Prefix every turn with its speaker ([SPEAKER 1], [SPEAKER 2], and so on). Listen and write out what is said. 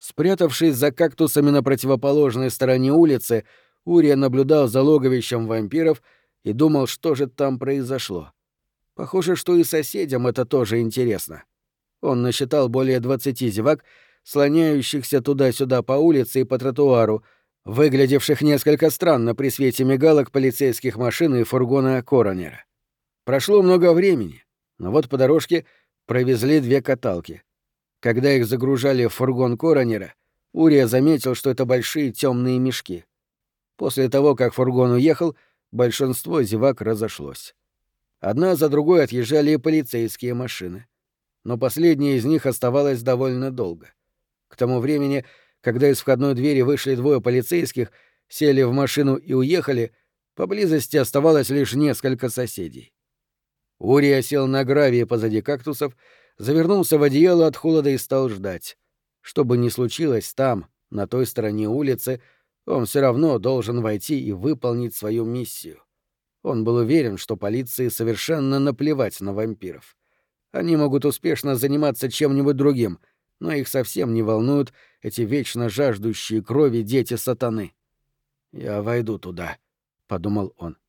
[SPEAKER 1] Спрятавшись за кактусами на противоположной стороне улицы, Урия наблюдал за логовищем вампиров и думал, что же там произошло. Похоже, что и соседям это тоже интересно. Он насчитал более двадцати зевак, слоняющихся туда-сюда по улице и по тротуару, выглядевших несколько странно при свете мигалок полицейских машин и фургона коронера. Прошло много времени, но вот по дорожке провезли две каталки. Когда их загружали в фургон коронера, Урия заметил, что это большие темные мешки. После того, как фургон уехал, большинство зевак разошлось. Одна за другой отъезжали и полицейские машины. Но последняя из них оставалась довольно долго. К тому времени, когда из входной двери вышли двое полицейских, сели в машину и уехали, поблизости оставалось лишь несколько соседей. Урия сел на гравии позади кактусов, завернулся в одеяло от холода и стал ждать. Что бы ни случилось там, на той стороне улицы, он все равно должен войти и выполнить свою миссию. Он был уверен, что полиции совершенно наплевать на вампиров. Они могут успешно заниматься чем-нибудь другим, но их совсем не волнуют эти вечно жаждущие крови дети сатаны. «Я войду туда», — подумал он.